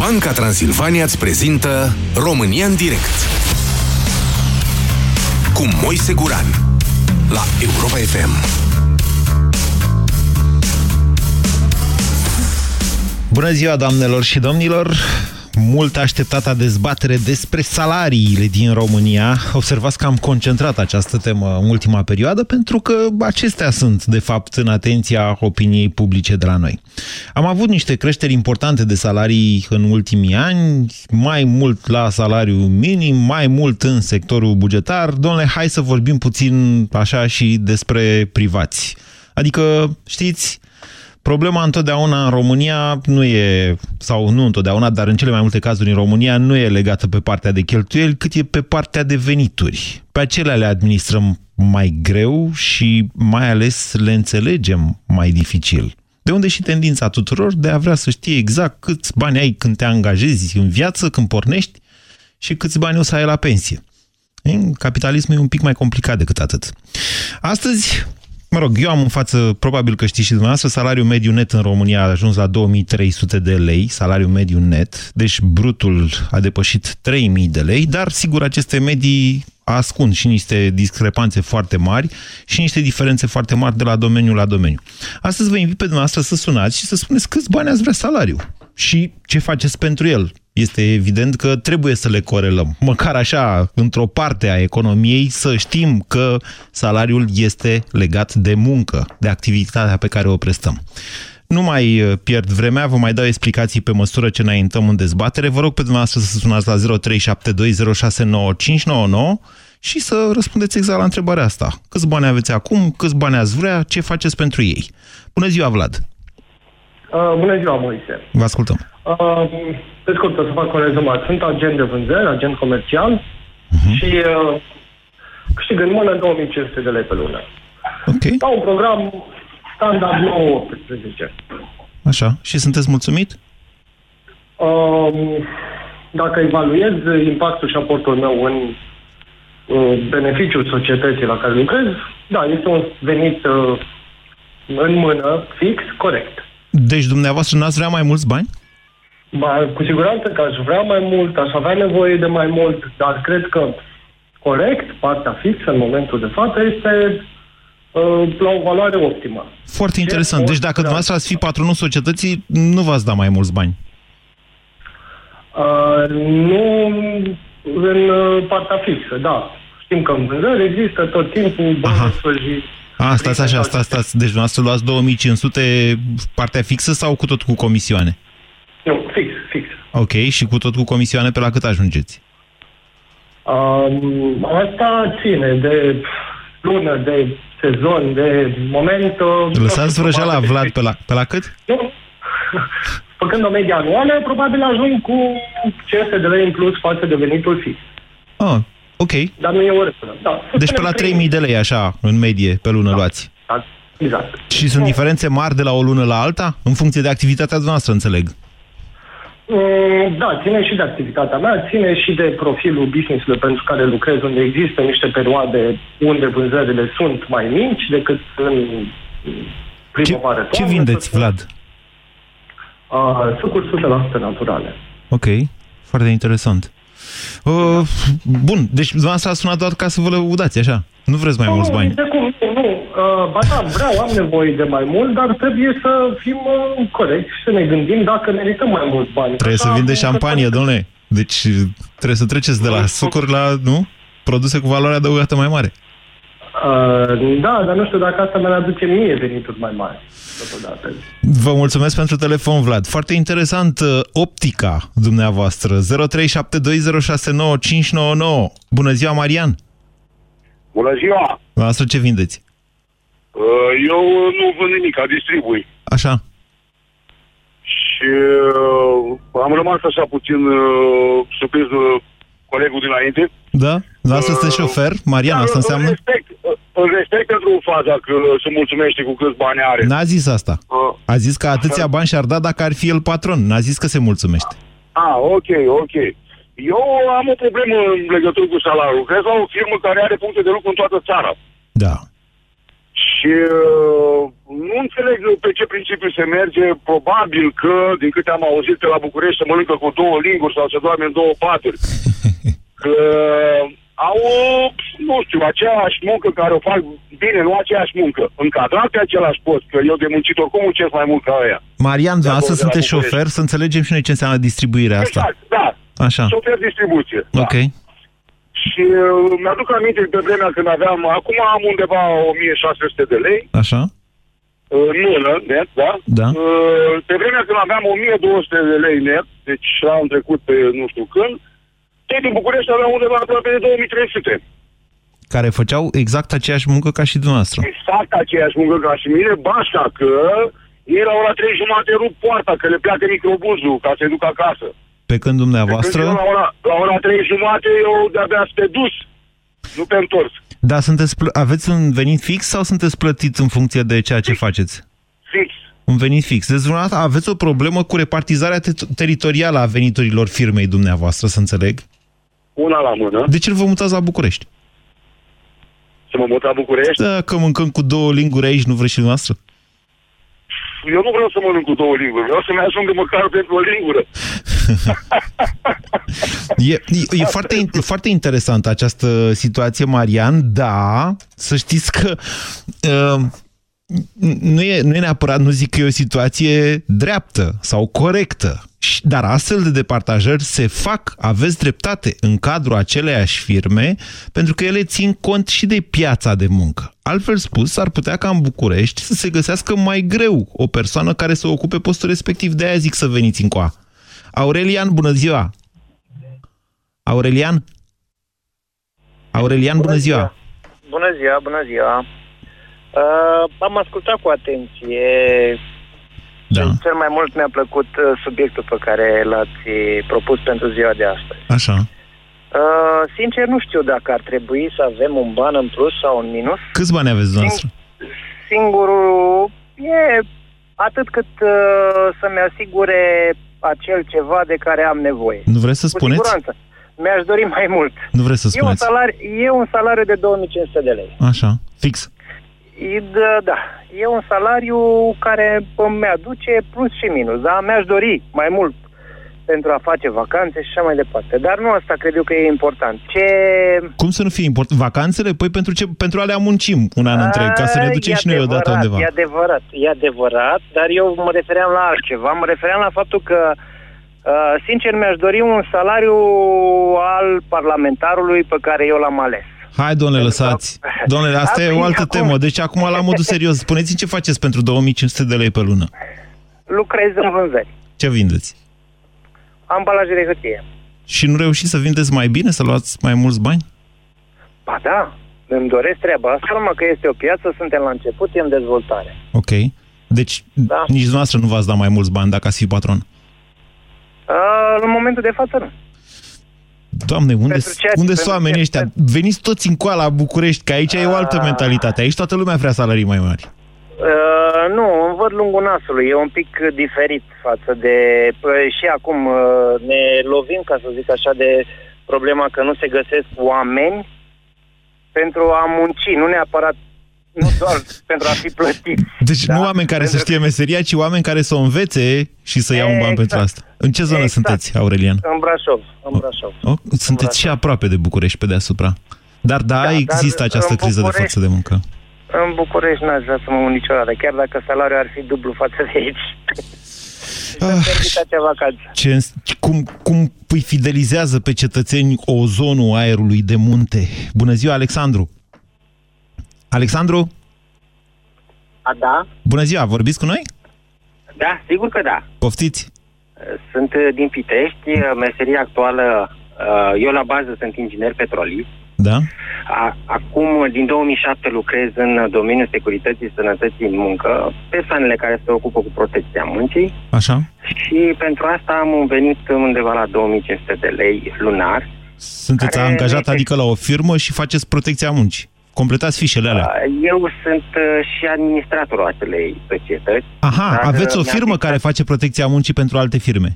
Banca Transilvania îți prezintă România în direct cu Moise Guran la Europa FM. Bună ziua, doamnelor și domnilor! Mult așteptata dezbatere despre salariile din România. Observați că am concentrat această temă în ultima perioadă pentru că acestea sunt, de fapt, în atenția opiniei publice de la noi. Am avut niște creșteri importante de salarii în ultimii ani, mai mult la salariu minim, mai mult în sectorul bugetar. Domnule, hai să vorbim puțin așa și despre privați. Adică, știți, Problema întotdeauna în România nu e, sau nu întotdeauna, dar în cele mai multe cazuri în România nu e legată pe partea de cheltuieli, cât e pe partea de venituri. Pe acelea le administrăm mai greu și mai ales le înțelegem mai dificil. De unde și tendința tuturor de a vrea să știe exact câți bani ai când te angajezi în viață, când pornești și câți bani o să ai la pensie. Capitalismul e un pic mai complicat decât atât. Astăzi Mă rog, eu am în față, probabil că știți și dumneavoastră, salariul mediu net în România a ajuns la 2300 de lei, salariul mediu net, deci brutul a depășit 3000 de lei, dar sigur aceste medii ascund și niște discrepanțe foarte mari și niște diferențe foarte mari de la domeniu la domeniu. Astăzi vă invit pe dumneavoastră să sunați și să spuneți câți bani ați vrea salariu și ce faceți pentru el este evident că trebuie să le corelăm. Măcar așa, într-o parte a economiei, să știm că salariul este legat de muncă, de activitatea pe care o prestăm. Nu mai uh, pierd vremea, vă mai dau explicații pe măsură ce înaintăm în dezbatere. Vă rog pe dumneavoastră să sunați la 0372069599 și să răspundeți exact la întrebarea asta. Câți bani aveți acum, câți bani ați vrea, ce faceți pentru ei? Bună ziua, Vlad! Uh, bună ziua, Moise! Vă ascultăm! Uh, pe scurt, să fac un rezumat. Sunt agent de vânzări, agent comercial uh-huh. și uh, câștig în mână 2500 de lei pe lună. Ok. La un program standard 9-18. Așa. Și sunteți mulțumit? Uh, dacă evaluez impactul și aportul meu în uh, beneficiul societății la care lucrez, da, este un venit uh, în mână fix, corect. Deci dumneavoastră n-ați vrea mai mulți bani? Ba, cu siguranță că aș vrea mai mult, aș avea nevoie de mai mult, dar cred că corect, partea fixă în momentul de față este uh, la o valoare optimă. Foarte interesant. Deci dacă dumneavoastră ați fi patronul societății, nu v-ați da mai mulți bani. Uh, nu în uh, partea fixă, da. Știm că în vânzări există tot timpul bonusuri și... A, stați așa, stați, stați. Deci dumneavoastră luați 2500 partea fixă sau cu tot cu comisioane? Nu, fix, fix. Ok, și cu tot cu comisioane pe la cât ajungeți? Um, asta ține de lună, de sezon, de moment... Lăsați vrăjeala, Vlad, pe la, pe la cât? Nu. Făcând o medie anuală, probabil ajung cu 500 de lei în plus față de venitul fix. Ah, ok. Dar nu e o regulă. Da. Deci pe la 3000 de lei, așa, în medie, pe lună da. luați. Da. Exact. Și sunt diferențe mari de la o lună la alta? În funcție de activitatea noastră, înțeleg. Mm, da, ține și de activitatea mea, ține și de profilul business-ului pentru care lucrez, unde există niște perioade unde vânzările sunt mai mici decât în primăvară. Ce, ce vindeți, Vlad? Uh, sucuri 100% naturale. Ok, foarte interesant. Uh, bun, deci dumneavoastră a sunat doar ca să vă lăudați, așa? Nu vreți mai nu, mulți bani? Nu, nu, nu. Uh, ba da, vreau, am nevoie de mai mult, dar trebuie să fim uh, corecți și să ne gândim dacă merităm mai mulți bani. Trebuie Așa, să vinde șampanie, că... domnule. Deci trebuie să treceți de la sucuri la, nu? Produse cu valoare adăugată mai mare. Uh, da, dar nu știu dacă asta mi-ar aduce mie venituri mai mari. Vă mulțumesc pentru telefon, Vlad. Foarte interesant uh, optica dumneavoastră. 0372069599. Bună ziua, Marian! Bună ziua! Asta ce vindeți? Uh, eu nu vând nimic, distribui. Așa. Și uh, am rămas așa puțin surprins colegul dinainte. Da? Da, asta este șofer? Marian, asta înseamnă? Respect, îl respect pentru faza că se mulțumește cu câți bani are. N-a zis asta. A zis că atâția bani și-ar da dacă ar fi el patron. N-a zis că se mulțumește. Ah, ok, ok. Eu am o problemă în legătură cu salariul. Crezi la o firmă care are puncte de lucru în toată țara. Da. Și uh, nu înțeleg pe ce principiu se merge. Probabil că, din câte am auzit pe la București, se mănâncă cu două linguri sau se doarme în două paturi. Că au, nu știu, aceeași muncă care o fac bine, nu aceeași muncă. Încadrat pe același post, că eu de muncitor, cum muncesc mai mult ca aia? Marian, dumneavoastră acolo de la sunteți București. șofer, să înțelegem și noi ce înseamnă distribuirea asta. Exact, da. Așa. Șofer distribuție. Da. Ok. Și uh, mi-aduc aminte pe vremea când aveam, acum am undeva 1600 de lei, Așa? uh, în mână, net, da? Da. Uh, pe vremea când aveam 1200 de lei net, deci am trecut pe nu știu când, cei din București aveau undeva aproape de 2300. Care făceau exact aceeași muncă ca și dumneavoastră. Exact aceeași muncă ca și mine, bașa că ei la ora 3 jumate rup poarta, că le pleacă microbuzul ca să duc acasă. Pe când Când dumneavoastră... eu la ora, la ora 3 jumate eu de-abia sunt pe dus, nu pe întors. Da, sunteți pl- aveți un venit fix sau sunteți plătiți în funcție de ceea ce faceți? Fix. Un venit fix. Deci dumneavoastră aveți o problemă cu repartizarea te- teritorială a veniturilor firmei dumneavoastră, să înțeleg. Una la mână. De ce vă mutați la București? Să mă mut la București. Da, că mâncăm cu două linguri aici, nu vreți și dumneavoastră? Eu nu vreau să mănânc cu două linguri. Vreau să-mi ajungă măcar pentru o lingură. E, e, e foarte, in- e foarte interesantă această situație, Marian, da, să știți că uh, nu, e, nu e neapărat, nu zic că e o situație dreaptă sau corectă, Și- dar astfel de departajări se fac, aveți dreptate, în cadrul aceleiași firme, pentru că ele țin cont și de piața de muncă. Altfel spus, ar putea ca în București să se găsească mai greu o persoană care să ocupe postul respectiv. De aia zic să veniți în coa. Aurelian, bună ziua! Aurelian? Aurelian, bună ziua! Bună ziua, bună ziua. Uh, am ascultat cu atenție Da, și cel mai mult mi-a plăcut uh, subiectul pe care l-ați propus pentru ziua de astăzi. așa. Uh, sincer, nu știu dacă ar trebui să avem un ban în plus sau un minus. Câți bani aveți dumneavoastră? Singurul e atât cât uh, să-mi asigure acel ceva de care am nevoie. Nu vreți să Cu spuneți? siguranță. Mi-aș dori mai mult. Nu vreți să E un, spuneți? salariu, e un salariu de 2500 de lei. Așa, fix. E, Da, da, e un salariu care îmi aduce plus și minus, dar mi-aș dori mai mult pentru a face vacanțe și așa mai departe. Dar nu asta cred eu că e important. Ce... Cum să nu fie important? Vacanțele? Păi pentru ce? Pentru alea muncim un an întreg, ca să ne A, ducem e și noi odată adevărat, undeva. E adevărat, e adevărat, dar eu mă refeream la altceva. Mă refeream la faptul că, uh, sincer, mi-aș dori un salariu al parlamentarului pe care eu l-am ales. Hai, domnule, lăsați. Domnule, asta A, e o păi, altă acum- temă. Deci acum, la modul serios, spuneți-mi ce faceți pentru 2500 de lei pe lună. Lucrez în vânzări, Ce vindeți? ambalaje de hârtie. Și nu reușiți să vindeți mai bine, să luați mai mulți bani? Ba da, îmi doresc treaba asta, numai că este o piață, suntem la început, e în dezvoltare. Ok. Deci Da. nici dumneavoastră nu v-ați dat mai mulți bani dacă ați fi patron. Uh, în momentul de față nu. Doamne, unde, Pentru ceea ce- unde pentru sunt oamenii ce- ăștia? Veniți toți în coa la București, că aici e o altă Ah. mentalitate. Aici toată lumea vrea salarii mai mari. Uh, nu, îmi văd lungul nasului, e un pic diferit față de... Păi, și acum uh, ne lovim, ca să zic așa, de problema că nu se găsesc oameni pentru a munci, nu neapărat, nu doar pentru a fi plătiți. Deci Da? nu oameni care să Pentru știe meseria, ci oameni care să o învețe și să ia un ban Exact. pentru asta. În ce zonă Exact. sunteți, Aurelian? În Brașov, în Brașov. O, sunteți și aproape de București pe deasupra. Dar da, Da, există dar această în criză de București- forță de muncă. În București n-aș vrea să mă mut niciodată, chiar dacă salariul ar fi dublu față de aici. Ah, Să permit acea vacanță. Ce, cum, cum îi fidelizează pe cetățeni ozonul aerului de munte? Bună ziua, Alexandru! Alexandru, A, da? bună ziua, vorbiți cu noi? Da, sigur că da. Poftiți! Sunt uh, din Pitești, uh, meseria actuală, uh, eu la bază sunt inginer petrolist. Da? A- Acum, din 2007, lucrez în domeniul securității și sănătății în muncă, persoanele care se ocupă cu protecția muncii Așa? și pentru asta am venit undeva la 2500 de lei lunar. Sunteți Care angajat, este- adică la o firmă și faceți protecția muncii. Completați fișele alea. Uh, Eu sunt uh, și administratorul acelei societăți. Aha, dar, aveți o uh, mi-a firmă zis- care face protecția muncii pentru alte firme.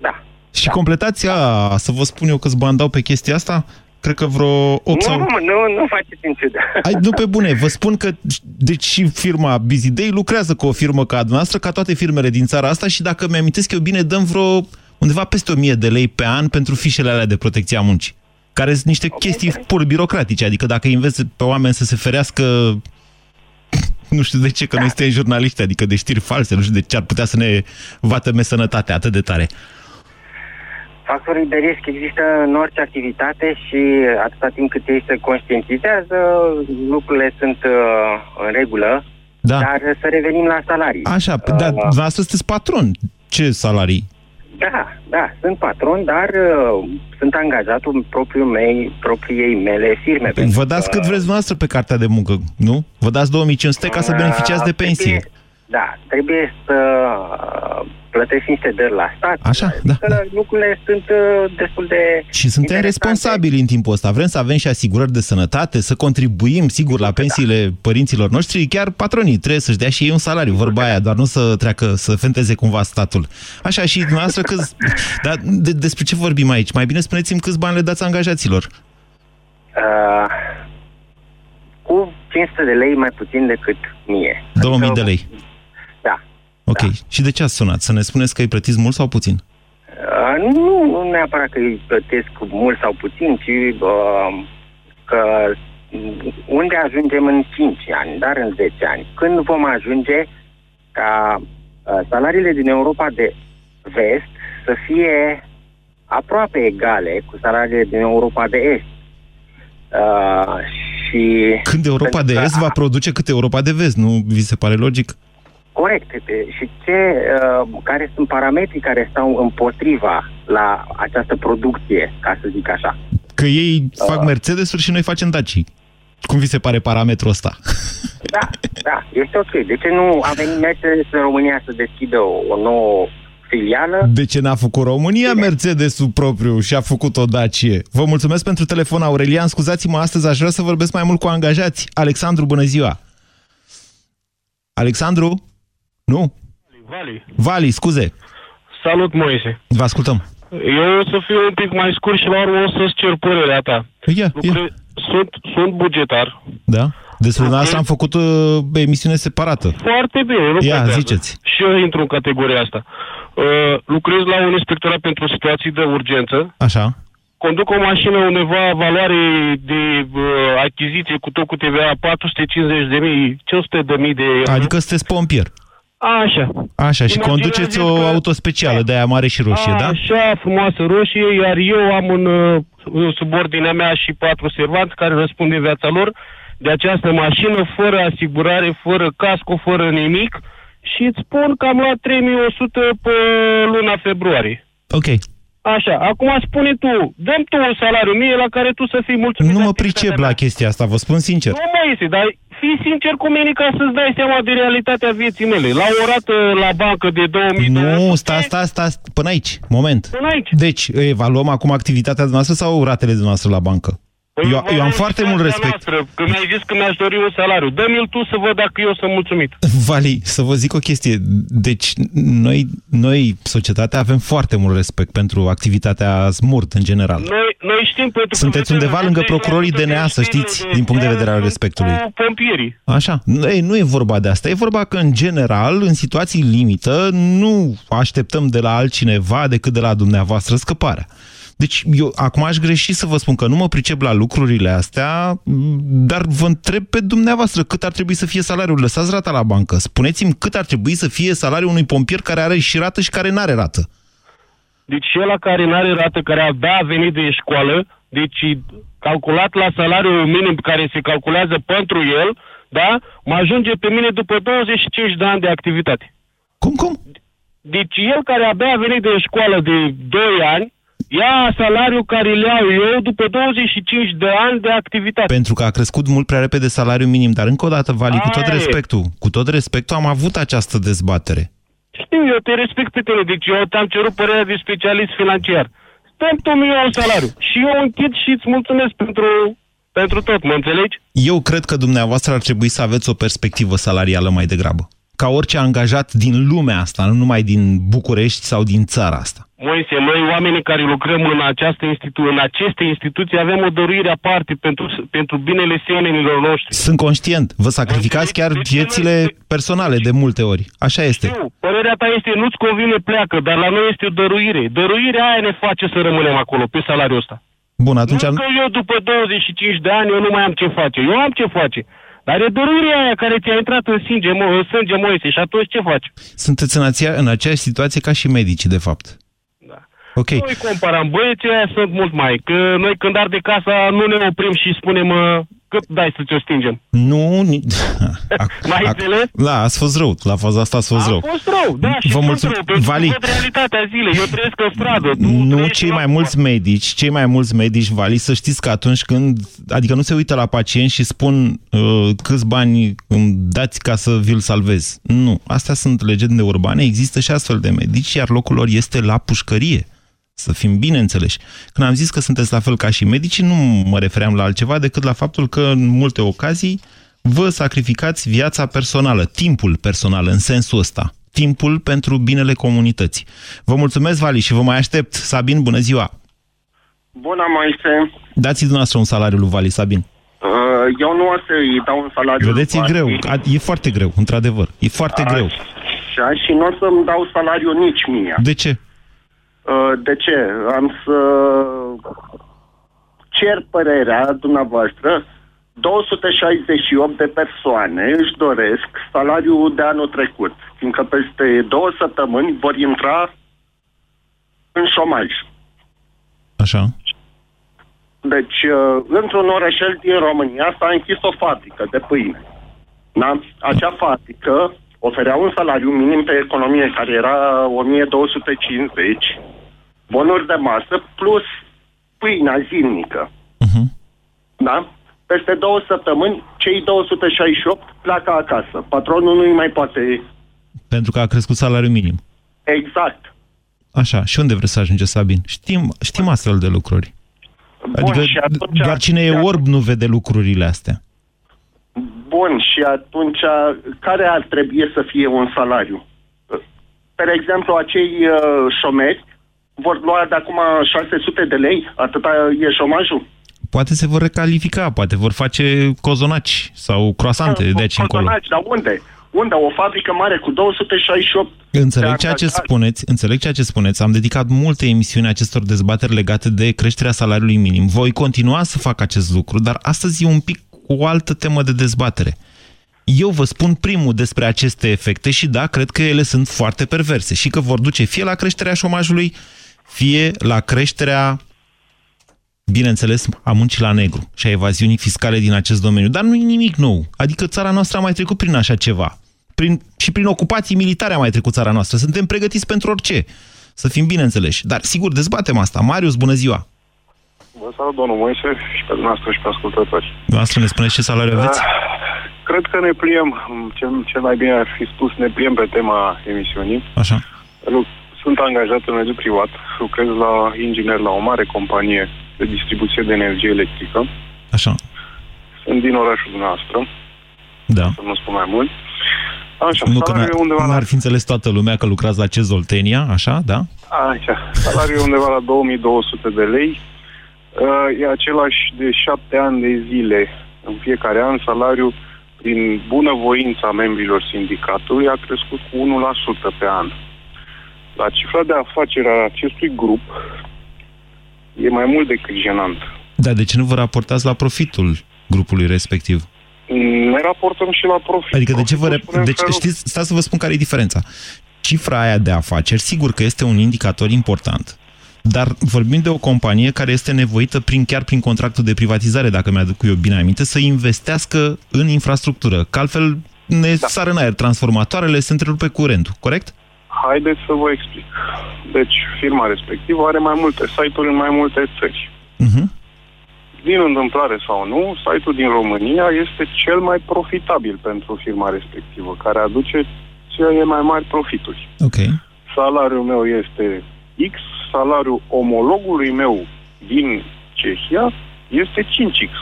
Da. Și completați, a, să vă spun eu câți bani dau pe chestia asta, cred că vreo 8 Nu, sau... nu, nu faceți în ciudă. Ai, nu pe bune, vă spun că deci și firma Busy Day lucrează cu o firmă ca dumneavoastră, ca toate firmele din țara asta și dacă mi-amintesc eu bine, dăm vreo undeva peste 1000 de lei pe an pentru fișele alea de protecție a muncii. Care sunt niște chestii pur birocratice, adică dacă înveți pe oameni să se ferească nu știu de ce, că noi suntem jurnaliști, adică de știri false, nu știu de ce ar putea să ne vată sănătatea atât de tare. Factorii de risc există în orice activitate și atâta timp cât ei se conștientizează, lucrurile sunt uh, în regulă. Da. Dar să revenim la salarii. Așa, uh, dar dumneavoastră sunteți patron. Ce salarii? Da, da, sunt patron, dar uh, sunt angajatul propriu mei, propriei mele firme. Vă dați că... cât vreți dumneavoastră pe cartea de muncă, nu? Vă dați 2500 ca să beneficiați de pensie. Trebuie, da, trebuie să uh, plătesc niște dări la stat. Așa, da, da. Lucrurile sunt uh, destul de Și suntem responsabili în timpul ăsta. Vrem să avem și asigurări de sănătate, să contribuim, sigur, la pensiile da. părinților noștri. Chiar patronii trebuie să-și dea și ei un salariu, vorba aia, doar nu să treacă, să fenteze cumva statul. Așa, și dumneavoastră, câți... Dar de, despre ce vorbim aici? Mai bine spuneți-mi câți bani le dați angajaților. Uh, cu 500 de lei mai puțin decât mie. 2000 adică, de lei. Da. Ok. Da. Și de ce ați sunat? Să ne spuneți că îi plătiți mult sau puțin? Uh, nu, nu neapărat că îi plătesc mult sau puțin, ci uh, că unde ajungem în 5 ani, dar în 10 ani. Când vom ajunge ca uh, salariile din Europa de vest să fie aproape egale cu salariile din Europa de est. Uh, și Când Europa de Est va produce cât Europa de Vest, nu vi se pare logic? Corect. Și ce, uh, care sunt parametrii care stau împotriva la această producție, ca să zic așa? Că ei uh. fac Mercedes-uri și noi facem Daci. Cum vi se pare parametrul ăsta? Da, da, este ok. De ce nu a venit Mercedes în România să deschidă o, o nouă filială? De ce n-a făcut România Mercedes-ul propriu și a făcut o Dacie? Vă mulțumesc pentru telefon, Aurelian. Scuzați-mă, astăzi aș vrea să vorbesc mai mult cu angajați. Alexandru, bună ziua! Alexandru? Nu? Vali. Vali, scuze. Salut, Moise. Vă ascultăm. Eu o să fiu un pic mai scurt și la urmă o să-ți cer părerea ta. Ia, Lucre... ia. Sunt, sunt bugetar. Da? Despre okay. asta am făcut uh, emisiune separată. Foarte bine, nu Ia, contează. ziceți. Și eu intru în categoria asta. Uh, lucrez la un inspectorat pentru situații de urgență. Așa. Conduc o mașină undeva valoare de uh, achiziție cu tot cu TVA 450 de mii, 500 de mii de euro. Adică sunteți pompier. Așa. Așa, și conduceți o că- auto specială de aia mare și roșie, da? Așa, frumoasă roșie, iar eu am în uh, subordinea mea și patru servanți care răspund de viața lor de această mașină, fără asigurare, fără casco, fără nimic și îți spun că am luat 3100 pe luna februarie. Ok. Așa, acum spune tu, dăm tu un salariu mie la care tu să fii mulțumit. Nu de mă activitatea pricep mea. la chestia asta, vă spun sincer. Nu mai este, dar fii sincer cu mine ca să-ți dai seama de realitatea vieții mele. La o rată la bancă de 2000 de Nu, sta, sta, sta, până aici, moment. Până aici. Deci, evaluăm acum activitatea noastră sau ratele noastre la bancă? Păi Eu, eu am foarte mult respect. Noastră, că mi-ai zis că mi-aș dori un salariu. Dă-mi-l tu să văd dacă eu sunt mulțumit. Vali, să vă zic o chestie. Deci, noi, noi, societatea, avem foarte mult respect pentru activitatea smurt, în general. Noi, noi știm pentru Sunteți că undeva lângă vedem procurorii mai DNA, multe să știți, știri din punct de ziare vedere al cu respectului. pompierii. Așa. Nu, ei, nu e vorba de asta. E vorba că, în general, în situații limită, nu așteptăm de la altcineva decât de la dumneavoastră scăparea. Deci, eu acum aș greși să vă spun că nu mă pricep la lucrurile astea, m, dar vă întreb pe dumneavoastră cât ar trebui să fie salariul. Lăsați rata la bancă. Spuneți-mi cât ar trebui să fie salariul unui pompier care are și rată și care nu are rată. Deci ăla care n-are rată, care abia a venit de școală, deci calculat la salariul minim care se calculează pentru el, da, mă ajunge pe mine după 25 de ani de activitate. Cum, cum? Deci el care abia a venit de școală de 2 ani, ia salariul care îl iau eu după 25 de ani de activitate. Pentru că a crescut mult prea repede salariul minim, dar încă o dată, Vali, cu tot Aia e. respectul, cu tot respectul, am avut această dezbatere. Știu, eu te respect pe tine, deci eu te-am cerut părerea de specialist financiar. Stăm tu mie un salariu și eu închid și îți mulțumesc pentru, pentru tot, mă înțelegi? Eu cred că dumneavoastră ar trebui să aveți o perspectivă salarială mai degrabă. ca orice angajat din lumea asta, nu numai din București sau din țara asta. Moise, noi oamenii care lucrăm în, această institu- în aceste instituții avem o dăruire aparte pentru, pentru binele semenilor noștri. Sunt conștient. Vă sacrificați chiar Deci, viețile personale de multe ori. Așa este. Nu, părerea ta este nu-ți convine pleacă, dar la noi este o dăruire. Dăruirea aia ne face să rămânem acolo, pe salariul ăsta. Bun, atunci... Nu că eu după 25 de ani eu nu mai am ce face. Eu am ce face. Dar e dăruirea aia care ți-a intrat în sânge, mo- în sânge Moise și atunci ce faci? Sunteți în, ația, în aceeași situație ca și medicii, de fapt. Da. Ok. Noi comparăm, băieții aia sunt mult mai, că noi când arde casa nu ne oprim și spunem uh, că dai să ți-o stingem. Nu... ni- Ac- N-ai ac- înțeles? Da, ați fost rău. La faza asta ați fost A rău. fost rău, da, și Vă sunt mulțumesc. rău, pentru că Vali. văd realitatea zilei. Eu trăiesc în stradă. tu Nu trăiești cei în mai alt mulți medici, cei mai mulți medici, Vali, să știți că atunci când, adică nu se uită la pacient și spun uh, câți bani îmi dați ca să vi-l salvez. Nu, astea sunt legende urbane, există și astfel de medici, iar locul lor este la pușcărie. Să fim bine înțeleși. Când am zis că sunteți la fel ca și medicii, nu mă refeream la altceva decât la faptul că în multe ocazii vă sacrificați viața personală, timpul personal în sensul ăsta. Timpul pentru binele comunității. Vă mulțumesc, Vali, și vă mai aștept. Sabin, bună ziua! Bună, Moise. Dați-i dumneavoastră un salariu lui Vali, Sabin. Uh, Eu nu o să-i dau un salariu. Vedeți, e lui greu. Vali. A- E foarte greu, într-adevăr. E foarte greu. Așa, și nu o să-mi dau salariu nici mie. De ce? Uh, De ce? Am să cer părerea dumneavoastră. 268 de persoane își doresc salariul de anul trecut, fiindcă peste două săptămâni vor intra în șomaj. Așa. Deci, uh, într-un orășel din România s-a închis o fabrică de pâine. Da? Acea fabrică oferea un salariu minim pe economie care era 1250, bonuri de masă plus pâinea zilnică. Uh-huh. Da? Peste două săptămâni, cei 268 pleacă acasă. Patronul nu-i mai poate... Pentru că a crescut salariul minim. Exact. Așa. Și unde vreți să ajungeți, Sabin? Știm, știm astfel de lucruri. Bun, Adică și atunci... doar cine e orb nu vede lucrurile astea. Bun, și atunci care ar trebui să fie un salariu? Per exemplu, acei uh, șomeri vor lua de acum 600 de lei? Atâta e șomajul? Poate se vor recalifica, poate vor face cozonaci sau croasante de aici încolo. Cozonaci, Dar unde? Unde? O fabrică mare cu 268 Înțeleg de ceea ce angajați. spuneți, înțeleg ceea ce spuneți. Am dedicat multe emisiuni acestor dezbateri legate de creșterea salariului minim. Voi continua să fac acest lucru, dar astăzi e un pic o altă temă de dezbatere. Eu vă spun primul despre aceste efecte și da, cred că ele sunt foarte perverse și că vor duce fie la creșterea șomajului, fie la creșterea bineînțeles, a muncii la negru și a evaziunii fiscale din acest domeniu. Dar nu e nimic nou. Adică țara noastră a mai trecut prin așa ceva. Prin, și prin ocupații militare a mai trecut țara noastră. Suntem pregătiți pentru orice. Să fim bineînțeleși. Dar, sigur, dezbatem asta. Marius, bună ziua! Vă salut, domnul Moise, și pe dumneavoastră și pe ascultători. Dumneavoastră ne spuneți ce salariu aveți? Ah, Cred că ne pliem, cel, cel mai bine ar fi spus, ne pliem pe tema emisiunii. Așa. Lu- Sunt angajat în mediul privat, lucrez la inginer la o mare companie de distribuție de energie electrică. Așa. Sunt din orașul dumneavoastră, Da. să nu spun mai mult. Așa, Nu că salariul e undeva la... n-ar fi înțeles toată lumea că lucrați la ce Zoltenia, așa, da? Așa, salariul e undeva la 2200 de lei. Uh, E același de șapte ani de zile. În fiecare an, salariul, prin bunăvoința membrilor sindicatului, a crescut cu 1% pe an. La cifra de afacere a acestui grup e mai mult decât jenant. Da, de ce nu vă raportați la profitul grupului respectiv? Ne raportăm și la profit. Adică de ce vă... Profitul Rep- spune în deci, felul- știți, stați să vă spun care e diferența. Cifra aia de afaceri, sigur că este un indicator important, dar vorbim de o companie care este nevoită prin, chiar prin contractul de privatizare, dacă mi-aduc eu bine aminte, să investească în infrastructură, că altfel ne da. sar în aer transformatoarele, se întrerupe curentul, corect? Haideți să vă explic. Deci, firma respectivă are mai multe site-uri în mai multe țări. Uh-huh. din întâmplare sau nu, site-ul din România este cel mai profitabil pentru firma respectivă, care aduce cele mai mari profituri. Ok. Salariul meu este X, salariul omologului meu din Cehia este 5X,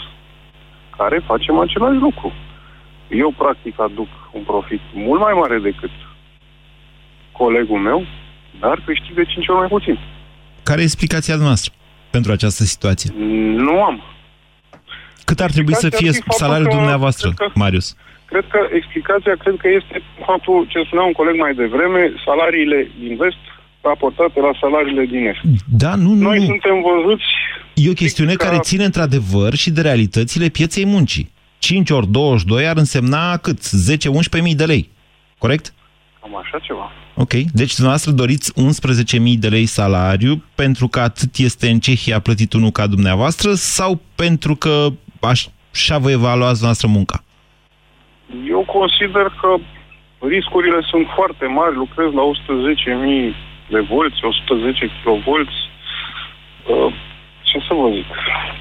care facem același lucru. Eu, practic, aduc un profit mult mai mare decât colegul meu, dar câștig de 5 ori mai puțin. Care e explicația noastră pentru această situație? Nu am. Cât ar trebui să Explicația fie ar fi faptul salariul că- dumneavoastră, cred că- Marius? Cred că explicația, cred că este faptul ce spunea un coleg mai devreme, salariile din vest raportate la salariile din est. Da, nu, nu, Noi nu. suntem văzuți E o chestiune ca- care ține într-adevăr și de realitățile pieței muncii. 5 ori 22 ar însemna cât? 10-11 mii de lei. Corect? Cam așa ceva. Ok. Deci dumneavoastră doriți 11.000 de lei salariu pentru că atât este în Cehia plătit unul ca dumneavoastră sau pentru că așa vă evaluați noastră munca? Eu consider că riscurile sunt foarte mari. Lucrez la 110.000 de volți, 110 kV. Uh, ce să vă zic?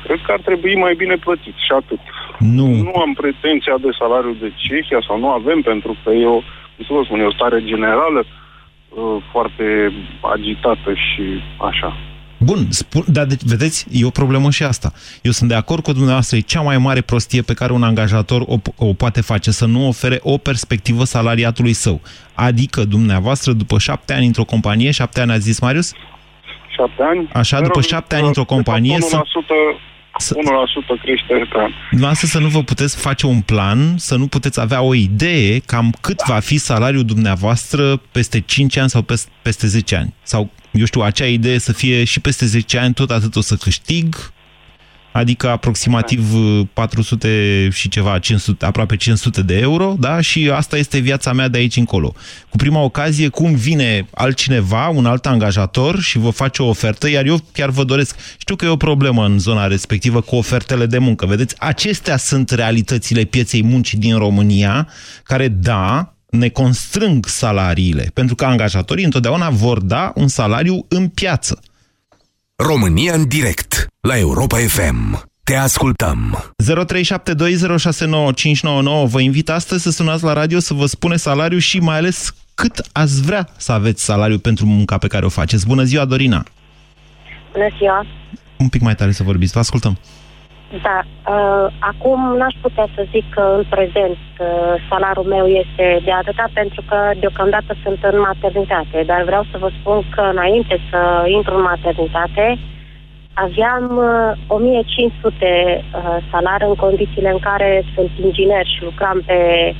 Cred că ar trebui mai bine plătit și atât. Nu. Nu am pretenția de salariu de Cehia sau nu avem pentru că e o, cum să vă spun, e o stare generală uh, foarte agitată și așa. Bun, spun, dar deci, vedeți, e o problemă și asta. Eu sunt de acord cu dumneavoastră, e cea mai mare prostie pe care un angajator o, o poate face, să nu ofere o perspectivă salariatului său. Adică dumneavoastră, după șapte ani într-o companie, șapte ani a zis Marius? Șapte ani. Așa, după Zero- șapte ani într-o de fapt, companie 1%, să- 1% creștere pe an. Dumneavoastră să nu vă puteți face un plan, să nu puteți avea o idee cam cât va fi salariul dumneavoastră peste 5 ani sau pes- peste 10 ani. Sau, eu știu, acea idee să fie și peste 10 ani tot atât o să câștig, adică aproximativ uh, 400 și ceva, 500, aproape 500 de euro, da? Și asta este viața mea de aici încolo. Cu prima ocazie, cum vine altcineva, un alt angajator și vă face o ofertă, iar eu chiar vă doresc, știu că e o problemă în zona respectivă cu ofertele de muncă, vedeți? Acestea sunt realitățile pieței muncii din România, care, da, ne constrâng salariile, pentru că angajatorii întotdeauna vor da un salariu în piață. România în direct la Europa FM. Te ascultăm. 0372069599 Vă invit astăzi să sunați la radio să vă spune salariul și mai ales cât ați vrea să aveți salariu pentru munca pe care o faceți. Bună ziua, Dorina! Bună ziua! Un pic mai tare să vorbiți, vă ascultăm. Da, uh, acum n-aș putea să zic că în prezent uh, salariul meu este de atâta pentru că deocamdată sunt în maternitate, dar vreau să vă spun că înainte să intru în maternitate aveam uh, 1500 uh, salari în condițiile în care sunt inginer și lucram pe,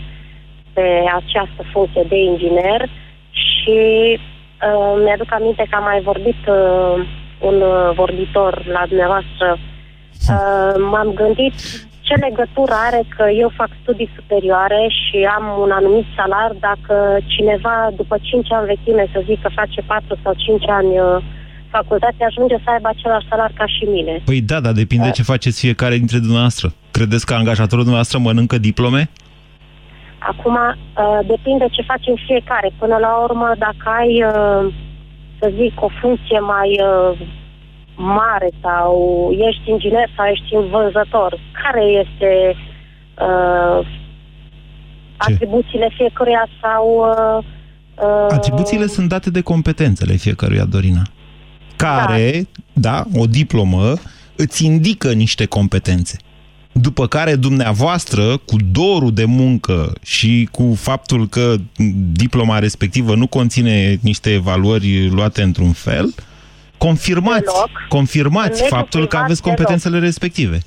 pe această funcție de inginer și uh, mi-aduc aminte că am mai vorbit uh, un uh, vorbitor la dumneavoastră Uh, m-am gândit ce legătură are că eu fac studii superioare și am un anumit salar dacă cineva după 5 ani vechime, să zic că face 4 sau 5 ani uh, facultate, ajunge să aibă același salar ca și mine. Păi da, dar depinde ce faceți fiecare dintre dumneavoastră. Credeți că angajatorul dumneavoastră mănâncă diplome? Acum, uh, depinde ce facem fiecare. Până la urmă, dacă ai, uh, să zic, o funcție mai uh, mare sau ești inginer sau ești vânzător, care este uh, atribuțiile fiecăruia sau... Uh, uh, Atribuțiile sunt date de competențele fiecăruia, Dorina. Care, da. da, o diplomă îți indică niște competențe. După care dumneavoastră, cu dorul de muncă și cu faptul că diploma respectivă nu conține niște evaluări luate într-un fel, confirmați, Deloc. confirmați În mediul faptul că privat aveți deloc. competențele respective.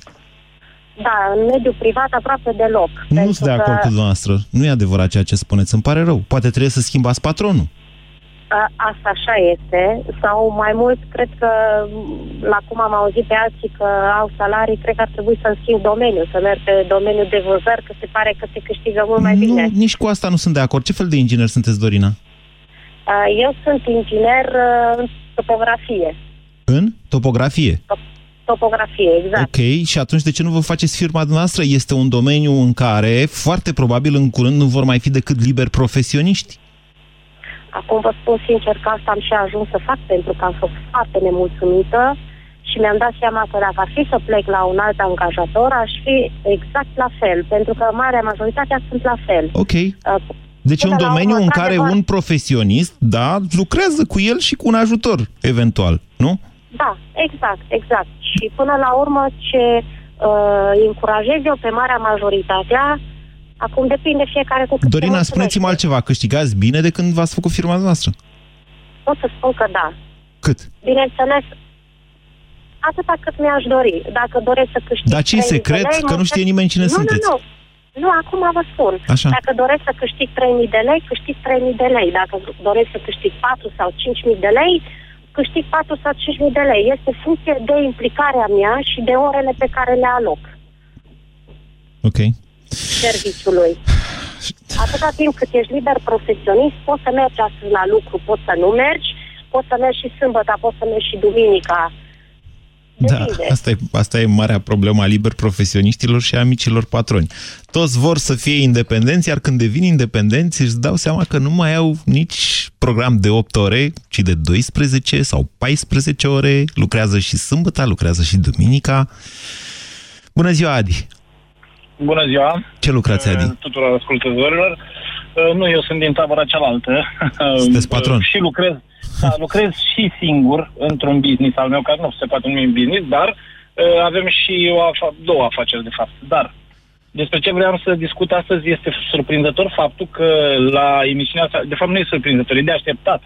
Da, în mediul privat aproape deloc. Nu pentru sunt de că- acord cu dumneavoastră. Nu e adevărat ceea ce spuneți. Îmi pare rău. Poate trebuie să schimbați patronul. A, Asta așa este. Sau mai mult, cred că m, la cum am auzit pe alții că au salarii, cred că ar trebui să-mi schimb domeniul, să merg pe domeniul de vânzări, că se pare că se câștigă mult mai nu, bine. nici cu asta nu sunt de acord. Ce fel de inginer sunteți, Dorina? A, Eu sunt inginer uh, în topografie. În topografie. Topografie, exact. Ok, și atunci de ce nu vă faceți firma dumneavoastră? Este un domeniu în care, foarte probabil, în curând nu vor mai fi decât liberi profesioniști. Acum vă spun sincer că asta am și ajuns să fac pentru că am fost foarte nemulțumită și mi-am dat seama că dacă ar fi să plec la un alt angajator, aș fi exact la fel, pentru că marea majoritatea sunt la fel. Ok. Uh, Deci e Până un la domeniu urmă, în care într-adevăr- un profesionist, da, lucrează cu el și cu un ajutor, eventual, nu? Da, exact, exact. Și până la urmă ce uh, încurajez eu pe marea majoritatea, Acum depinde fiecare cu cât se Dorina, mulțumește. spuneți-mi altceva. Câștigați bine de când v-ați făcut firma noastră? Pot să spun că da. Cât? Bineînțeles, atâta cât mi-aș dori. Dacă doresc să câștig Dar ce-i 3.000 de secret? lei, Că mă nu știe fac- nimeni cine nu, sunteți. Nu, nu, nu. acum vă spun. Așa. Dacă doresc să câștig 3.000 de lei, câștig 3.000 de lei. Dacă doresc să câștig 4 sau 5.000 de lei, câștig 4 sau 5.000 de lei. Este funcție de implicarea mea și de orele pe care le aloc Ok. serviciului. Atâta timp cât ești liber profesionist, poți să mergi astăzi la lucru, poți să nu mergi, poți să mergi și sâmbătă, poți să mergi și duminica. Da, Depinde. asta e, asta e marea problemă a liber profesioniștilor și a micilor patroni. Toți vor să fie independenți, iar când devin independenți își dau seama că nu mai au nici program de 8 ore, ci de 12 sau 14 ore, lucrează și sâmbătă, lucrează și duminica. Bună ziua, Adi! Bună ziua! Ce lucrați, Adi? uh, Tuturor ascultătorilor. Uh, Nu, eu sunt din tabăra cealaltă. Sunteți patron. Uh, Și lucrez, da, lucrez și singur într-un business al meu, care nu se poate numi business, dar uh, avem și o afa- două afaceri, de fapt. Dar despre ce vreau să discut astăzi este surprinzător faptul că la emisiunea asta, de fapt nu e surprinzător, e de așteptat.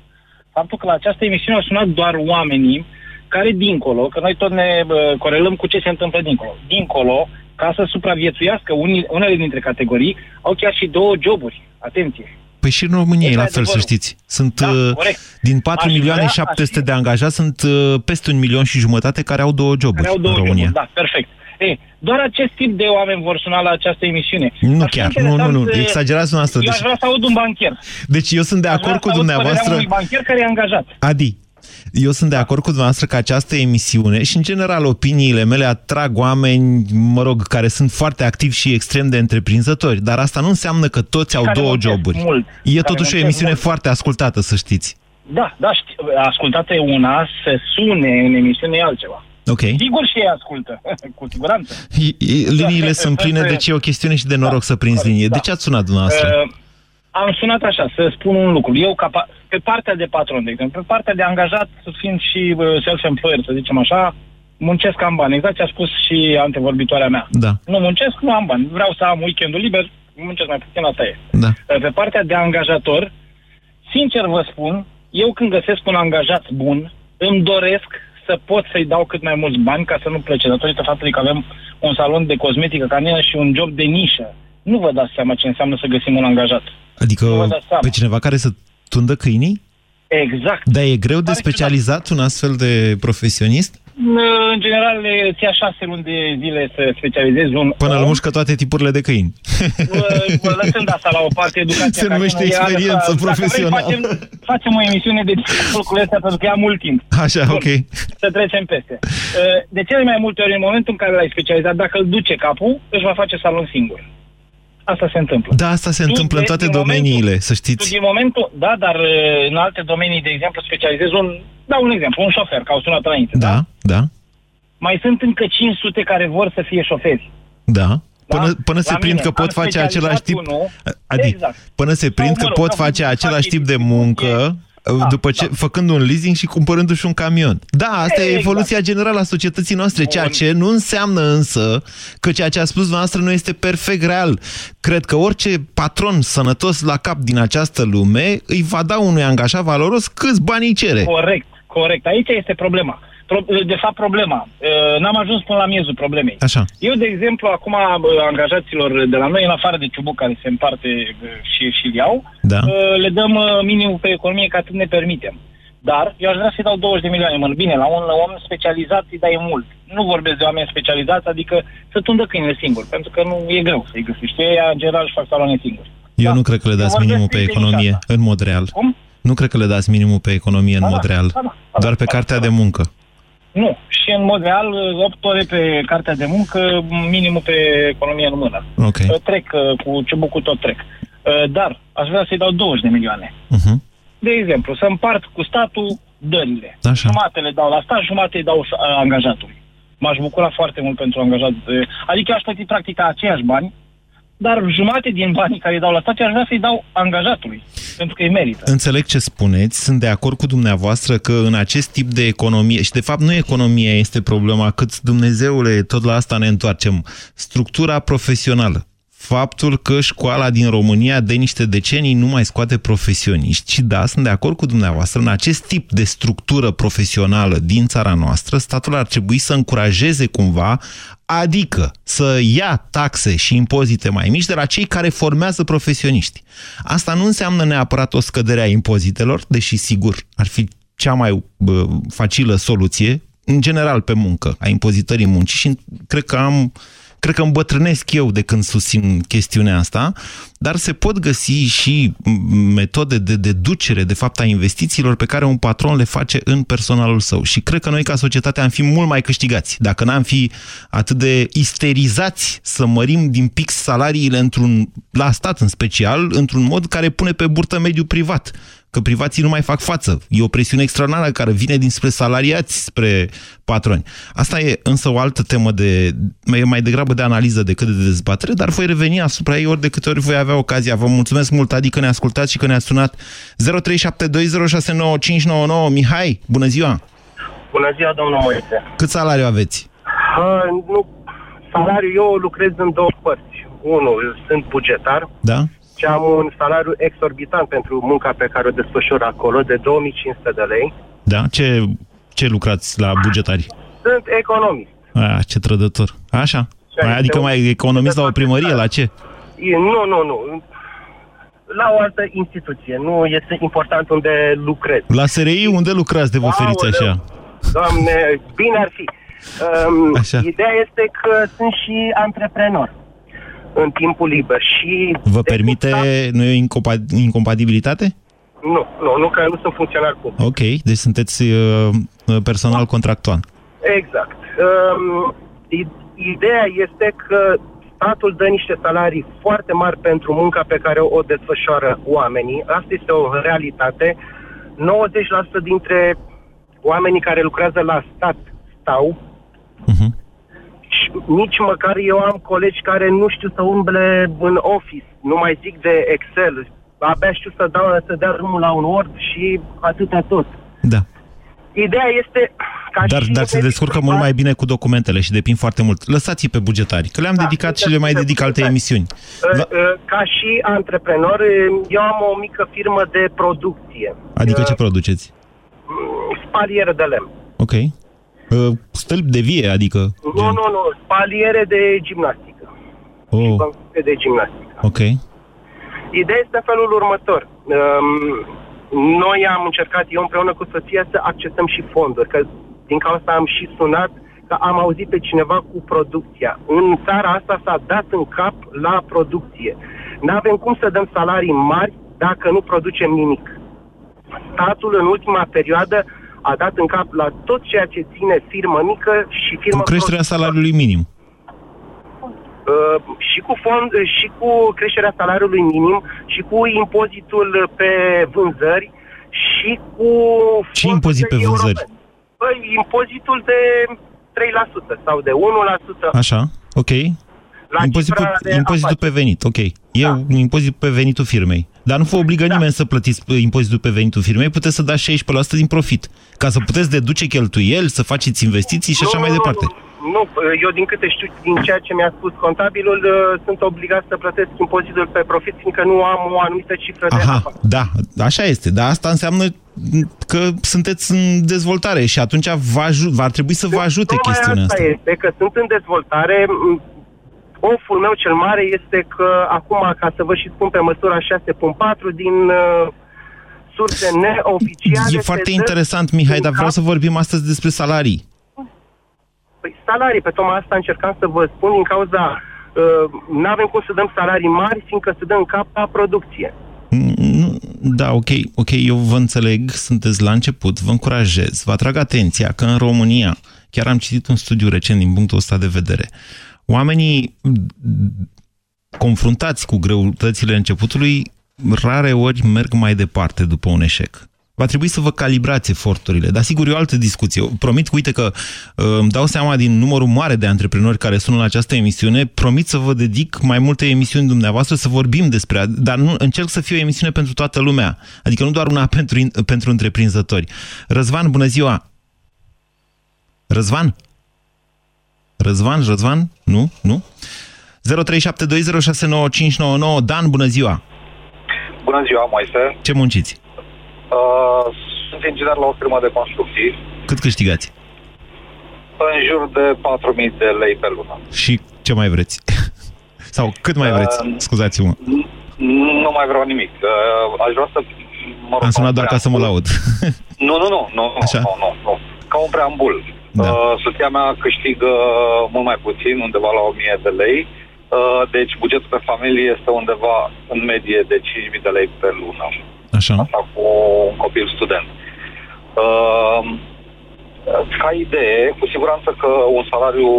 Faptul că la această emisiune au sunat doar oamenii care dincolo, că noi tot ne bă, corelăm cu ce se întâmplă dincolo. Dincolo, ca să supraviețuiască unii, unele dintre categorii, au chiar și două joburi. Atenție! Păi și în România e Este la fel, să adevărul. știți. Sunt Da, uh, corect. din 4 Aș milioane vrea- 700 aș- de angajați, sunt uh, peste un milion și jumătate care au două joburi Care au două în România. joburi. Da, perfect. Ei, doar acest tip de oameni vor suna la această emisiune. Nu Ar fi chiar, nu, nu, interesant nu, să- exagerați dumneavoastră. Eu aș Deci, vrea să aud un bancher. deci eu sunt de Aș acord vrea cu să aud părerea dumneavoastră. unui bancher care e angajat. Adi, eu sunt de acord cu dumneavoastră că această emisiune și, în general, opiniile mele atrag oameni, mă rog, care sunt foarte activi și extrem de întreprinzători, dar asta nu înseamnă că toți au Care două muncesc joburi. mult. E Care totuși o muncesc emisiune mult. foarte ascultată, să știți. Da, da, ști, ascultată e una, să sune în emisiune e altceva. Ok. Sigur și ei ascultă, cu siguranță. I- i- Liniile sunt pline, Sunt- deci e o chestiune și de noroc să prinzi corect, linie. da. De ce ați sunat dumneavoastră? Uh, am sunat așa, să spun un lucru. Eu, ca pa- pe partea de patron, de exemplu, pe partea de angajat, fiind și uh, self-employer, să zicem așa, muncesc am bani. Exact ce a spus și antevorbitoarea mea. Da, Nu muncesc, nu am bani. Vreau să am weekendul liber, muncesc mai puțin, asta e. da. Uh, Pe partea de angajator, sincer vă spun, eu când găsesc un angajat bun, îmi doresc să pot să-i dau cât mai mulți bani ca să nu plece, datorită faptului că avem un salon de cosmetică canină și un job de nișă. Nu vă dați seama ce înseamnă să găsim un angajat. Nu Adică vă dați seama. pe cineva care să tundă câinii? Exact. Dar e greu de Pare specializat un astfel de profesionist? În general, îți ia șase luni de zile să specializezi un Până îl om. mușcă toate tipurile de câini. Vă- vă Lăsând asta la o parte, educația Se numește canină, e experiență alta. Dacă vrei, profesională. Facem, facem o emisiune de lucrurile astea pentru că ia mult timp. Așa, Bun. ok. Să trecem peste. Uh, De cele mai multe ori, în momentul în care l-ai specializat, dacă îl duce capul, își va face salon singur. Asta se întâmplă. Da, asta se Tu întâmplă în de- toate din domeniile, momentul- să Tu știți. din momentul, da, dar uh, în alte domenii, de exemplu, specializezi un, dau un exemplu, un șofer, că au sunat înainte. Da, da, Mai sunt încă 500 care vor să fie șoferi. da. Până, Da? până se La prind mine. că pot Am face același tip... specializat unul. Adi, Exact. până se prind Sau, că mă rog, pot sau face face același tip de distribuție. muncă Da, după ce, da. făcând un leasing și cumpărându-și un camion. Da, asta e Exact. evoluția generală a societății noastre, ceea Bun. ce nu înseamnă însă că ceea ce a spus noastră nu este perfect real. Cred că orice patron sănătos la cap din această lume îi va da unui angajat valoros câți bani îi cere. Corect, corect. Aici este problema. Pro- De fapt, problema. Uh, N-am ajuns până la miezul problemei. Așa. Eu, de exemplu, acum uh, angajaților de la noi, în afară de ciubuc care se împarte uh, și și iau, Da. uh, le dăm uh, minimul pe economie ca atât ne permitem. Dar eu aș vrea să-i dau 20 de milioane. Mă, bine, la un om specializat îi dai mult. Nu vorbesc de oameni specializați, adică să tundă câinele singur, pentru că nu e greu să-i găsești. Ei, în general, își fac saloane singuri. Eu Da. nu cred că le Eu dați vorbesc minimul pe strict de economie, nișa asta. în mod real. Cum? Nu cred că le dați minimul pe economie în Da, mod da, real. da, da, da, Doar da, pe da, cartea da. de muncă. Nu. Și în mod real, 8 ore pe cartea de muncă, minimul pe economie în mână. Ok. Uh, Trec uh, cu ciubucul tot trec. Uh, Dar aș vrea să-i dau 20 de milioane. Uh-huh. De exemplu, să împart cu statul dările. Așa. Jumate le dau la stat, jumate îi dau uh, angajatului. M-aș bucura foarte mult pentru angajat. uh, Adică aș plăti practic aceiași bani, dar jumate din banii care îi dau la stat, aș vrea să-i dau angajatului, pentru că îi merită. Înțeleg ce spuneți, sunt de acord cu dumneavoastră că în acest tip de economie, și de fapt nu economia este problema, cât Dumnezeule, tot la asta ne întoarcem, structura profesională, faptul că școala din România de niște decenii nu mai scoate profesioniști. Și da, sunt de acord cu dumneavoastră, în acest tip de structură profesională din țara noastră, statul ar trebui să încurajeze cumva, adică să ia taxe și impozite mai mici de la cei care formează profesioniști. Asta nu înseamnă neapărat o scădere a impozitelor, deși sigur ar fi cea mai bă, facilă soluție, în general pe muncă, a impozitării muncii și cred că am cred că îmbătrânesc eu de când susțin chestiunea asta, dar se pot găsi și metode de deducere, de fapt, a investițiilor pe care un patron le face în personalul său. Și cred că noi, ca societate, am fi mult mai câștigați. Dacă n-am fi atât de isterizați să mărim din pix salariile într-un, la stat în special, într-un mod care pune pe burtă mediul privat că privații nu mai fac față. E o presiune extraordinară care vine dinspre salariați spre patroni. Asta e însă o altă temă de, mai degrabă de analiză decât de dezbatere, dar voi reveni asupra ei ori de câte ori voi avea ocazia. Vă mulțumesc mult, Adi, că ne ascultați și că ne-ați sunat. 0372069599. Mihai, bună ziua! Bună ziua, domnul Moise! Cât salariu aveți? Uh, nu, salariu, eu lucrez în două părți. Unul, sunt bugetar. Da? Și am un salariu exorbitant pentru munca pe care o desfășur acolo, de 2500 de lei. Da? Ce, ce lucrați la bugetari? Sunt economist. A, ce trădător. Așa? Mai, adică mai economist la o primărie, la ce? Nu, nu, nu. La o altă instituție. Nu este important unde lucrez. La SRI unde lucrați de vă feriți așa? Doamne, bine ar fi. Um, așa. Ideea este că sunt și antreprenor în timpul liber. Și Vă permite, stat... nu e o incompatibilitate? Nu, nu, nu, că nu sunt funcționar public. Ok, deci sunteți uh, personal contractual. Exact. Um, ideea este că statul dă niște salarii foarte mari pentru munca pe care o desfășoară oamenii. Asta este o realitate. 90% dintre oamenii care lucrează la stat stau. Uh-huh nici măcar eu am colegi care nu știu să umble în office, nu mai zic de Excel, abia știu să, dau, să dea drumul la un Word și atâta tot. Da. Ideea este ca dar, și dar se descurcă mult mai bine cu documentele și depind foarte mult. Lăsați-i pe bugetari, că le-am da, dedicat și le mai dedic alte emisiuni. Uh, uh, ca și antreprenor, uh, eu am o mică firmă de producție. Adică ce produceți? Spaliere de lemn. Ok. Uh, stâlpi de vie, adică... Nu, gen... nu, nu, paliere de gimnastică. Oh. Și de gimnastică. Ok. Ideea este în felul următor. Um, noi am încercat, eu împreună cu soția, să accesăm și fonduri, că din cauza asta am și sunat că am auzit pe cineva cu producția. În țara asta s-a dat în cap la producție. Nu avem cum să dăm salarii mari dacă nu producem nimic. Statul în ultima perioadă a dat în cap la tot ceea ce ține firmă mică și firmă... Cu creșterea salariului minim. Uh, și cu fond, și cu creșterea salariului minim, și cu impozitul pe vânzări, și cu... Ce impozit pe vânzări? Păi, impozitul de 3% sau de 1%. Așa, ok. La impozitul, impozitul pe venit, ok. E da. un impozit pe venitul firmei. Dar nu vă obligă da. nimeni să plătiți impozitul pe venitul firmei, puteți să dați 16% din profit. Ca să puteți deduce cheltuieli, să faceți investiții și așa nu, mai departe. Nu, nu, eu din câte știu, din ceea ce mi-a spus contabilul, uh, sunt obligat să plătesc impozitul pe profit, fiindcă nu am o anumită cifră Aha, de Aha, da, așa este. Dar asta înseamnă că sunteți în dezvoltare și atunci va, va trebui să vă ajute nu chestiunea asta. asta. este că sunt în dezvoltare, oful meu cel mare este că acum, ca să vă și spun pe măsura 6.4 din uh, surse neoficiale... E foarte interesant, Mihai, dar vreau să vorbim astăzi despre salarii. Păi salarii, pe tocmai asta încercam să vă spun din cauza... Uh, nu avem cum să dăm salarii mari, fiindcă se dă în cap la producție. Mm, da, ok, ok, eu vă înțeleg, sunteți la început, vă încurajez, vă atrag atenția că în România, chiar am citit un studiu recent din punctul ăsta de vedere, Oamenii confruntați cu greutățile începutului rare ori merg mai departe după un eșec. Va trebui să vă calibrați eforturile. Dar sigur, e o altă discuție. Promit, uite că uh, îmi dau seama din numărul mare de antreprenori care sunt la această emisiune, promit să vă dedic mai multe emisiuni dumneavoastră să vorbim despre, dar nu, încerc să fie o emisiune pentru toată lumea. Adică nu doar una pentru, pentru întreprinzători. Răzvan, bună ziua! Răzvan? Răzvan, Răzvan? Nu? Nu? Dan, bună ziua! Bună ziua, Moise! Ce munciți? Uh, sunt inginer la o firmă de construcții. Cât câștigați? În jur de 4.000 de lei pe lună. Și ce mai vreți? Sau cât mai vreți? Uh, Scuzați-mă. Nu mai vreau nimic. Uh, aș vrea să... Mă rog, Am sunat doar ca să mă laud. nu, nu, nu, nu, Așa? nu, nu, nu. Ca un preambul. Da. Uh, soția mea câștigă mult mai puțin, undeva la 1000 de lei. Uh, deci bugetul pe familie este undeva în medie de 5.000 de lei pe lună. Așa. Asta cu un copil student. Uh, ca idee, cu siguranță că un salariu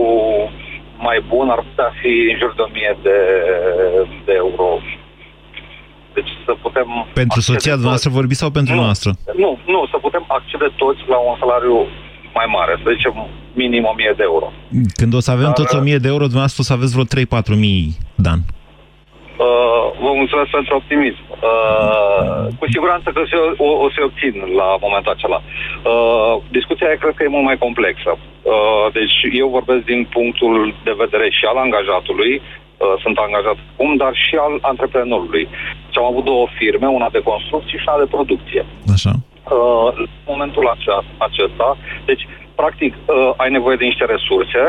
mai bun ar putea fi în jur de 1000 de, de euro. Deci să putem... Pentru soția noastră vorbi sau pentru nu, noastră? Nu, nu, să putem accede toți la un salariu mai mare, să zicem minim 1000 de euro. Când o să avem Dar, toți 1000 de euro, dumneavoastră o să aveți vreo 3-4 mii, Dan. Uh, vă mulțumesc pentru optimism. Uh, cu siguranță că se, o, o să obțin la momentul acela. Uh, discuția cred că e mult mai complexă. Uh, deci eu vorbesc din punctul de vedere și al angajatului, uh, sunt angajat cum, dar și al antreprenorului. Și am avut două firme, una de construcții și una de producție. Așa. Uh, în momentul acesta, deci, practic, uh, ai nevoie de niște resurse,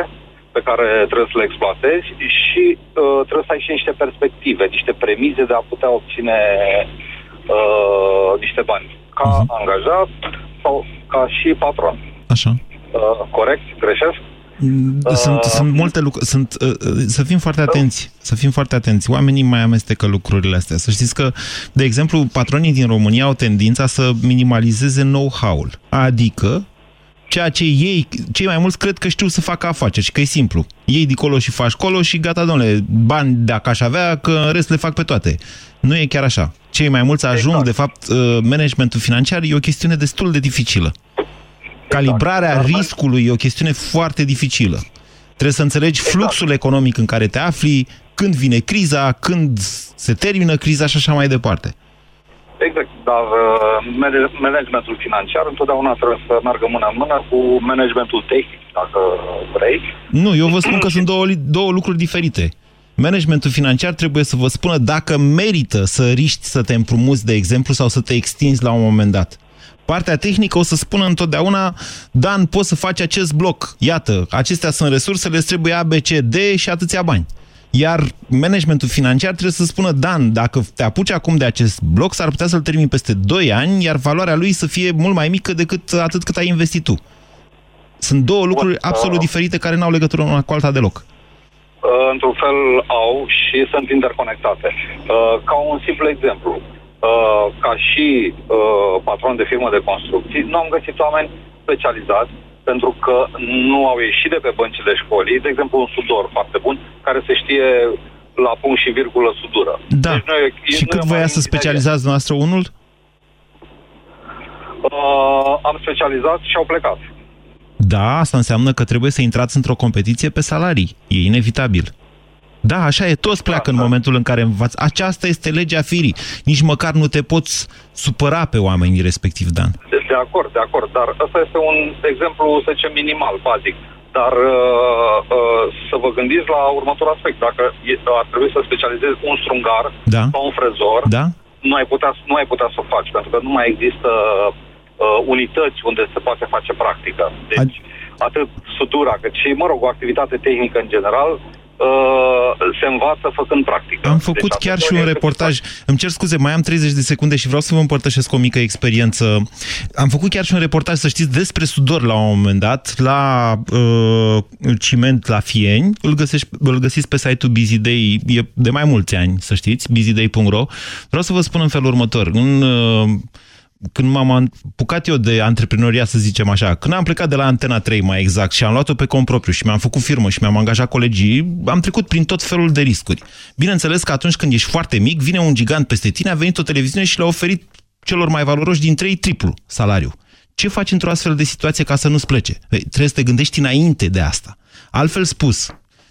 pe care trebuie să le exploatezi și uh, trebuie să ai și niște perspective, niște premize de a putea obține uh, niște bani ca uh-huh. angajat sau ca și patron. Așa. Uh, corect? Greșesc? Mm, sunt, uh, sunt multe lucruri. Sunt, uh, uh, să fim foarte atenți. Să fim foarte atenți. Oamenii mai amestecă lucrurile astea. Să știți că, de exemplu, patronii din România au tendința să minimalizeze know-how-ul. Adică ceea ce ei, cei mai mulți cred că știu să facă afaceri și că e simplu. Ei de colo și faci colo și gata, domnule, bani dacă aș avea, că în rest le fac pe toate. Nu e chiar așa. Cei mai mulți ajung, exact. de fapt, uh, managementul financiar e o chestiune destul de dificilă. Exact. Calibrarea exact. riscului e o chestiune foarte dificilă. Trebuie să înțelegi exact. fluxul economic în care te afli, când vine criza, când se termină criza și așa mai departe. Exact, dar uh, managementul financiar întotdeauna trebuie să meargă mână în mână cu managementul tehnic, dacă vrei. Nu, eu vă spun că sunt două, două lucruri diferite. Managementul financiar trebuie să vă spună dacă merită să riști să te împrumuți, de exemplu, sau să te extinzi la un moment dat. Partea tehnică o să spună întotdeauna, Dan, poți să faci acest bloc. Iată, acestea sunt resursele, îți trebuie A, B, C, D și atâția bani. Iar managementul financiar trebuie să spună, Dan, dacă te apuci acum de acest bloc, s-ar putea să-l termini peste 2 ani, iar valoarea lui să fie mult mai mică decât atât cât ai investit tu. Sunt două lucruri Bun, absolut uh, diferite care n-au legătură una cu alta deloc. Uh, într-un fel au și sunt interconectate. Uh, ca un simplu exemplu, uh, ca și uh, patron de firmă de construcții, nu am găsit oameni specializați pentru că nu au ieșit de pe băncile școlii, de exemplu un sudor foarte bun, care se știe la punct și virgulă sudură. Da. Deci noi, și cât voia să specializați noastră unul? Uh, am specializat și au plecat. Da, asta înseamnă că trebuie să intrați într-o competiție pe salarii. E inevitabil. Da, așa e, toți pleacă da, în da. momentul în care învață. Aceasta este legea firii. Nici măcar nu te poți supăra pe oamenii respectiv, Dan. De, de acord, de acord, dar ăsta este un exemplu, să zicem, minimal, bazic. Dar uh, uh, să vă gândiți la următorul aspect. Dacă e, ar trebui să specializezi un strungar da. sau un frezor, da. nu, ai putea, nu ai putea să o faci, pentru că nu mai există uh, unități unde se poate face practică. Deci, Ad... atât sutura, cât și, mă rog, o activitate tehnică în general, Uh, se învață făcând practică. Am făcut deci, chiar și un reportaj. Îmi cer scuze, mai am 30 de secunde și vreau să vă împărtășesc o mică experiență. Am făcut chiar și un reportaj, să știți, despre sudor la un moment dat, la uh, ciment la Fieni. Îl, găsești, îl găsiți pe site-ul BusyDay, e de mai mulți ani, să știți, busyday.ro. Vreau să vă spun în felul următor. În... Uh, când m-am apucat eu de antreprenoria, să zicem așa, când am plecat de la Antena 3 mai exact și am luat-o pe cont propriu și mi-am făcut firmă și mi-am angajat colegii, am trecut prin tot felul de riscuri. Bineînțeles că atunci când ești foarte mic, vine un gigant peste tine, a venit o televiziune și le-a oferit celor mai valoroși dintre ei triplu salariu. Ce faci într-o astfel de situație ca să nu-ți plece? Trebuie să te gândești înainte de asta. Altfel spus,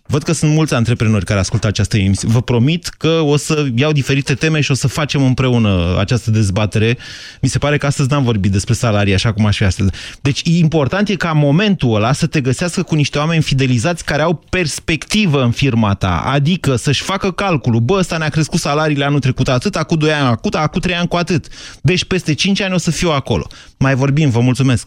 Văd că sunt mulți antreprenori care ascultă această emisiune. Vă promit că o să iau diferite teme și o să facem împreună această dezbatere. Mi se pare că astăzi n-am vorbit despre salarii așa cum aș fi astăzi. Deci important e ca momentul ăla să te găsească cu niște oameni fidelizați care au perspectivă în firma ta. Adică să-și facă calculul. Bă, ăsta ne-a crescut salariile anul trecut atât, acum 2 ani, acum, acum 3 ani cu atât. Deci peste 5 ani o să fiu acolo. Mai vorbim, vă mulțumesc.